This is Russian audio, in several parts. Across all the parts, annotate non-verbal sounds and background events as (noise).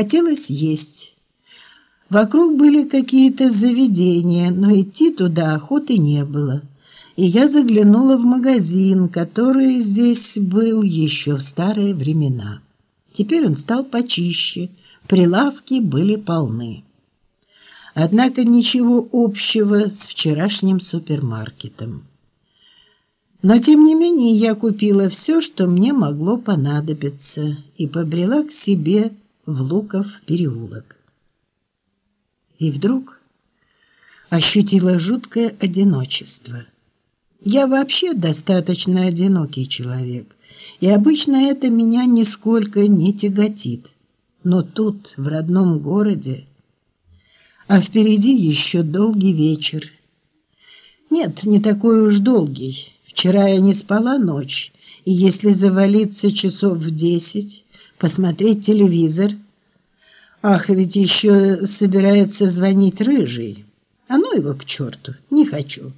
Хотелось есть. Вокруг были какие-то заведения, но идти туда охоты не было. И я заглянула в магазин, который здесь был еще в старые времена. Теперь он стал почище, прилавки были полны. Однако ничего общего с вчерашним супермаркетом. Но тем не менее я купила все, что мне могло понадобиться, и побрела к себе в Луков переулок. И вдруг ощутила жуткое одиночество. Я вообще достаточно одинокий человек, и обычно это меня нисколько не тяготит. Но тут, в родном городе, а впереди еще долгий вечер. Нет, не такой уж долгий. Вчера я не спала ночь, и если завалиться часов в десять, посмотреть телевизор... Ах, ведь еще собирается звонить Рыжий. А ну его к черту, не хочу.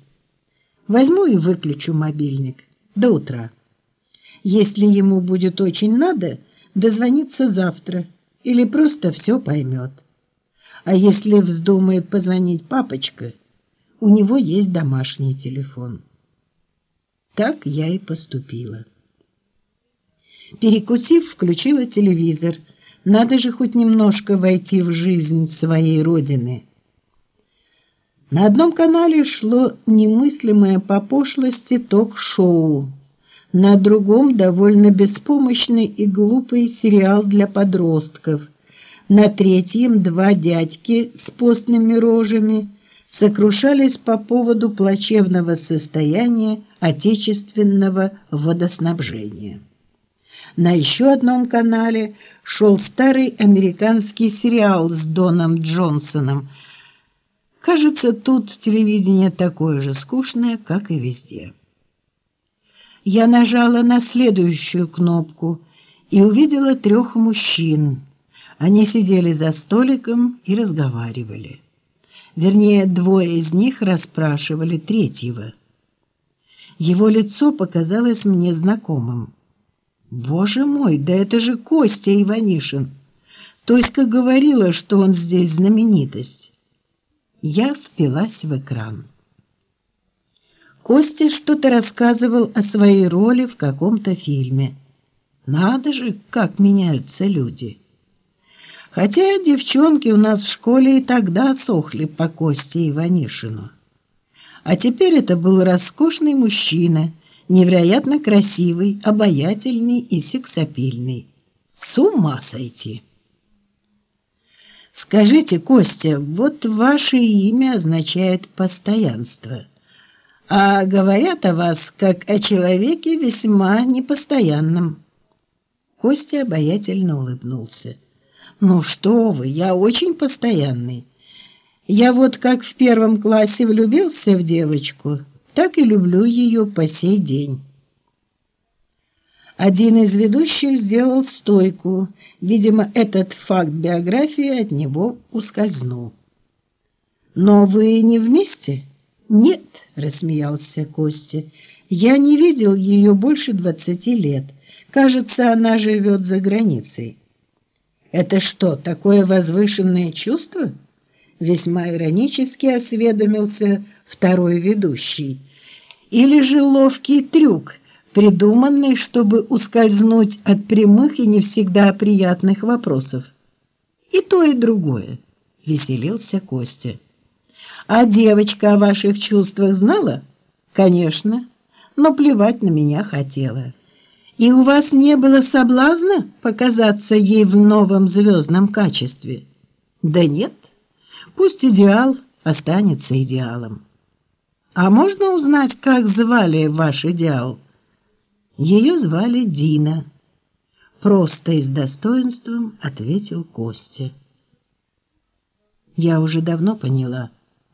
Возьму и выключу мобильник до утра. Если ему будет очень надо, дозвонится завтра или просто все поймет. А если вздумает позвонить папочка, у него есть домашний телефон. Так я и поступила. Перекусив, включила телевизор. Надо же хоть немножко войти в жизнь своей родины. На одном канале шло немыслимое по пошлости ток-шоу. На другом довольно беспомощный и глупый сериал для подростков. На третьем два дядьки с постными рожами – сокрушались по поводу плачевного состояния отечественного водоснабжения. На еще одном канале шел старый американский сериал с Доном Джонсоном. Кажется, тут телевидение такое же скучное, как и везде. Я нажала на следующую кнопку и увидела трех мужчин. Они сидели за столиком и разговаривали. Вернее, двое из них расспрашивали третьего. Его лицо показалось мне знакомым. Боже мой, да это же Костя Иванишин. Тоська говорила, что он здесь знаменитость. Я впилась в экран. Костя что-то рассказывал о своей роли в каком-то фильме. Надо же, как меняются люди. Хотя девчонки у нас в школе и тогда сохли по Косте Иванишину. А теперь это был роскошный мужчина, невероятно красивый, обаятельный и сексапильный. С ума сойти! Скажите, Костя, вот ваше имя означает «постоянство». А говорят о вас, как о человеке весьма непостоянном. Костя обаятельно улыбнулся. Ну что вы, я очень постоянный. Я вот как в первом классе влюбился в девочку, так и люблю ее по сей день. Один из ведущих сделал стойку. Видимо, этот факт биографии от него ускользнул. «Но вы не вместе?» «Нет», — рассмеялся Костя. «Я не видел ее больше двадцати лет. Кажется, она живет за границей». Это что, такое возвышенное чувство? Весьма иронически осведомился второй ведущий. Или же ловкий трюк, придуманный, чтобы ускользнуть от прямых и не всегда приятных вопросов. И то, и другое, веселился Костя. А девочка о ваших чувствах знала? Конечно, но плевать на меня хотела. И у вас не было соблазна показаться ей в новом звездном качестве? Да нет. Пусть идеал останется идеалом. А можно узнать, как звали ваш идеал? Ее звали Дина. Просто и с достоинством ответил Костя. Я уже давно поняла,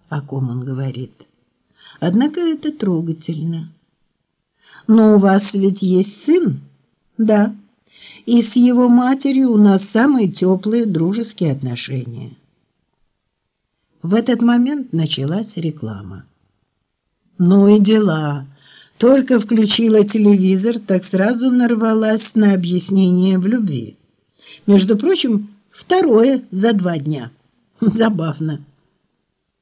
о ком он говорит. Однако это трогательно. Но у вас ведь есть сын? Да. И с его матерью у нас самые теплые дружеские отношения. В этот момент началась реклама. Ну и дела. Только включила телевизор, так сразу нарвалась на объяснение в любви. Между прочим, Второе за два дня. (laughs) Забавно.